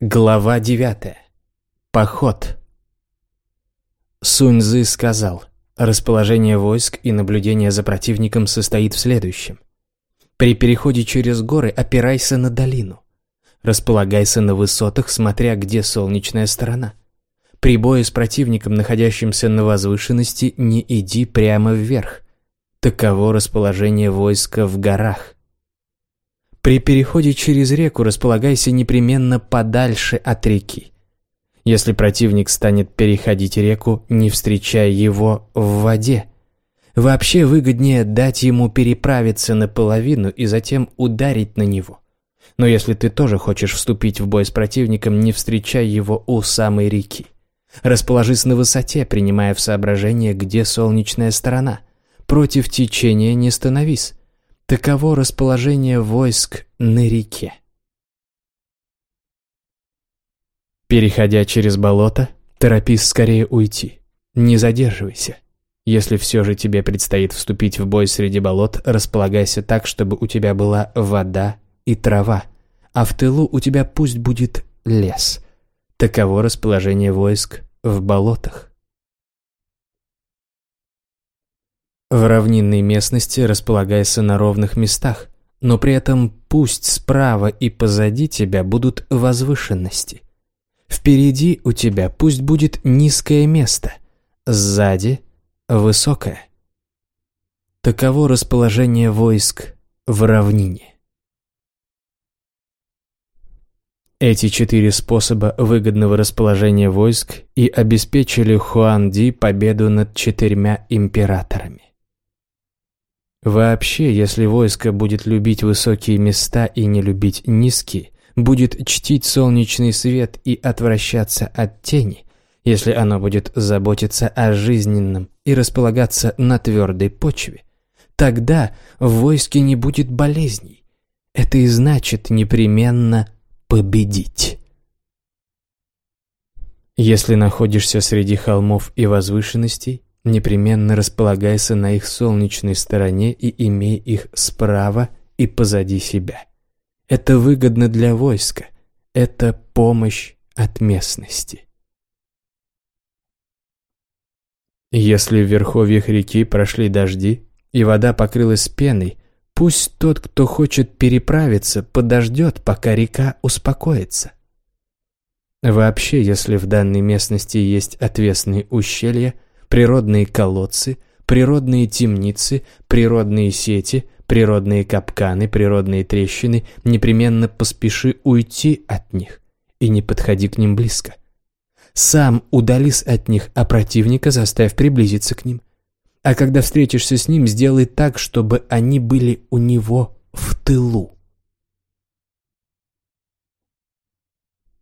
Глава 9. Поход. Суньзы сказал, расположение войск и наблюдение за противником состоит в следующем. При переходе через горы опирайся на долину. Располагайся на высотах, смотря где солнечная сторона. При бое с противником, находящимся на возвышенности, не иди прямо вверх. Таково расположение войска в горах. При переходе через реку располагайся непременно подальше от реки. Если противник станет переходить реку, не встречая его в воде. Вообще выгоднее дать ему переправиться наполовину и затем ударить на него. Но если ты тоже хочешь вступить в бой с противником, не встречай его у самой реки. Расположись на высоте, принимая в соображение, где солнечная сторона. Против течения не становись. Таково расположение войск на реке. Переходя через болото, торопись скорее уйти. Не задерживайся. Если все же тебе предстоит вступить в бой среди болот, располагайся так, чтобы у тебя была вода и трава, а в тылу у тебя пусть будет лес. Таково расположение войск в болотах. В равнинной местности располагайся на ровных местах, но при этом пусть справа и позади тебя будут возвышенности. Впереди у тебя пусть будет низкое место, сзади – высокое. Таково расположение войск в равнине. Эти четыре способа выгодного расположения войск и обеспечили Хуан Ди победу над четырьмя императорами. Вообще, если войско будет любить высокие места и не любить низкие, будет чтить солнечный свет и отвращаться от тени, если оно будет заботиться о жизненном и располагаться на твердой почве, тогда в войске не будет болезней. Это и значит непременно победить. Если находишься среди холмов и возвышенностей, Непременно располагайся на их солнечной стороне и имей их справа и позади себя. Это выгодно для войска. Это помощь от местности. Если в верховьях реки прошли дожди, и вода покрылась пеной, пусть тот, кто хочет переправиться, подождет, пока река успокоится. Вообще, если в данной местности есть отвесные ущелья – природные колодцы, природные темницы, природные сети, природные капканы, природные трещины, непременно поспеши уйти от них и не подходи к ним близко. Сам удались от них, а противника заставь приблизиться к ним. А когда встретишься с ним, сделай так, чтобы они были у него в тылу.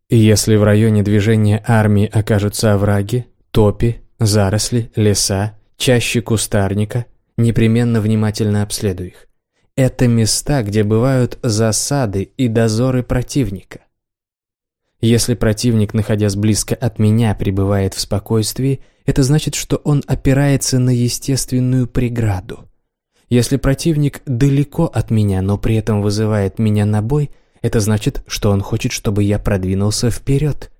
Если в районе движения армии окажутся овраги, топи, Заросли, леса, чаще кустарника, непременно внимательно обследуй их. Это места, где бывают засады и дозоры противника. Если противник, находясь близко от меня, пребывает в спокойствии, это значит, что он опирается на естественную преграду. Если противник далеко от меня, но при этом вызывает меня на бой, это значит, что он хочет, чтобы я продвинулся вперед.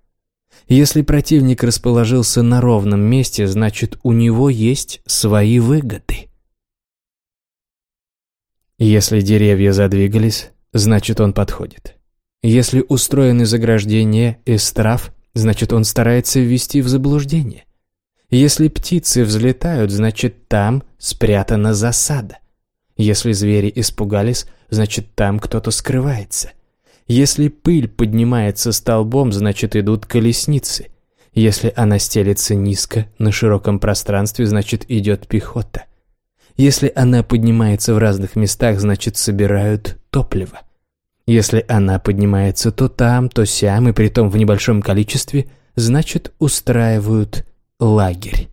Если противник расположился на ровном месте, значит у него есть свои выгоды. Если деревья задвигались, значит он подходит. Если устроены заграждения из трав, значит он старается ввести в заблуждение. Если птицы взлетают, значит там спрятана засада. Если звери испугались, значит там кто-то скрывается. Если пыль поднимается столбом, значит идут колесницы. Если она стелется низко, на широком пространстве, значит идет пехота. Если она поднимается в разных местах, значит собирают топливо. Если она поднимается то там, то сям, и притом в небольшом количестве, значит устраивают лагерь.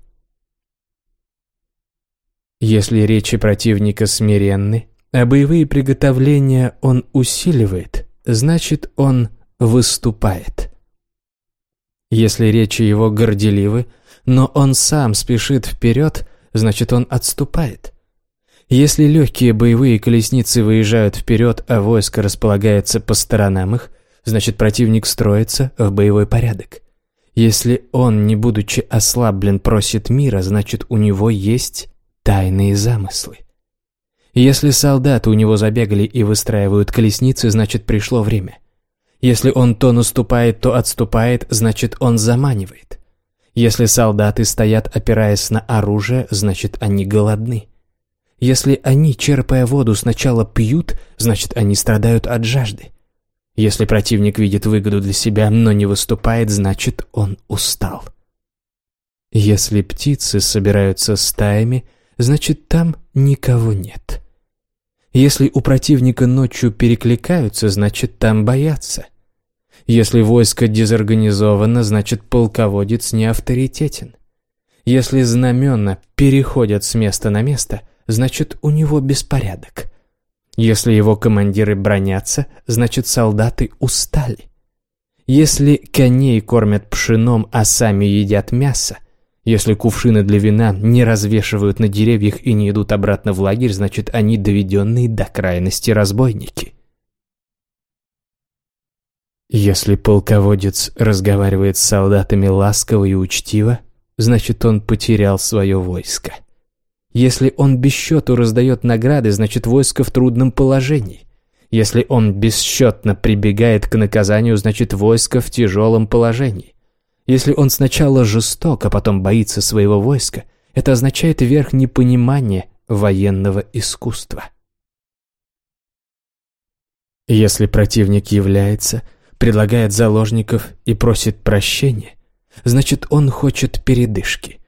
Если речи противника смиренны, а боевые приготовления он усиливает, значит он выступает. Если речи его горделивы, но он сам спешит вперед, значит он отступает. Если легкие боевые колесницы выезжают вперед, а войско располагается по сторонам их, значит противник строится в боевой порядок. Если он, не будучи ослаблен, просит мира, значит у него есть тайные замыслы. Если солдаты у него забегали и выстраивают колесницы, значит пришло время. Если он то наступает, то отступает, значит он заманивает. Если солдаты стоят, опираясь на оружие, значит они голодны. Если они, черпая воду, сначала пьют, значит они страдают от жажды. Если противник видит выгоду для себя, но не выступает, значит он устал. Если птицы собираются стаями, значит там никого нет. Если у противника ночью перекликаются, значит там боятся. Если войско дезорганизовано, значит полководец не авторитетен. Если знамена переходят с места на место, значит у него беспорядок. Если его командиры бронятся, значит солдаты устали. Если коней кормят пшеном, а сами едят мясо, если кувшины для вина не развешивают на деревьях и не идут обратно в лагерь, значит они доведенные до крайности разбойники. Если полководец разговаривает с солдатами ласково и учтиво, значит он потерял свое войско. Если он без счету раздает награды, значит войско в трудном положении. Если он бесчетно прибегает к наказанию, значит войско в тяжелом положении. Если он сначала жесток, а потом боится своего войска, это означает верх непонимания военного искусства. Если противник является, предлагает заложников и просит прощения, значит он хочет передышки –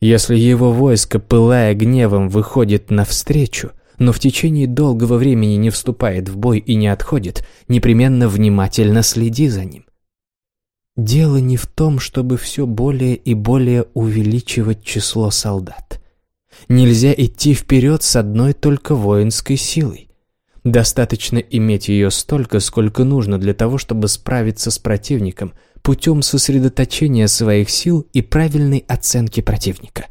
если его войско, пылая гневом, выходит навстречу, но в течение долгого времени не вступает в бой и не отходит, непременно внимательно следи за ним. Дело не в том, чтобы все более и более увеличивать число солдат. Нельзя идти вперед с одной только воинской силой. Достаточно иметь ее столько, сколько нужно для того, чтобы справиться с противником – путем сосредоточения своих сил и правильной оценки противника.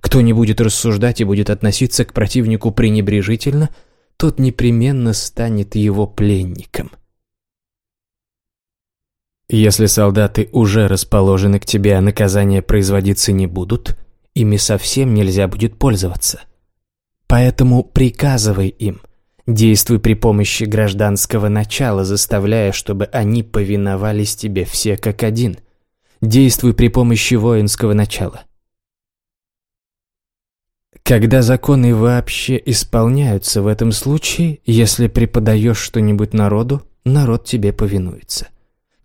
Кто не будет рассуждать и будет относиться к противнику пренебрежительно, тот непременно станет его пленником. Если солдаты уже расположены к тебе, а наказания производиться не будут, ими совсем нельзя будет пользоваться. Поэтому приказывай им, Действуй при помощи гражданского начала, заставляя, чтобы они повиновались тебе все как один. Действуй при помощи воинского начала. Когда законы вообще исполняются в этом случае, если преподаешь что-нибудь народу, народ тебе повинуется.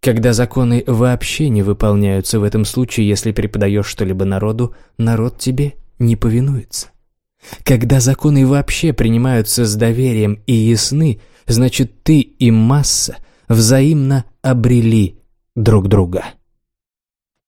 Когда законы вообще не выполняются в этом случае, если преподаешь что-либо народу, народ тебе не повинуется. Когда законы вообще принимаются с доверием и ясны, значит ты и масса взаимно обрели друг друга.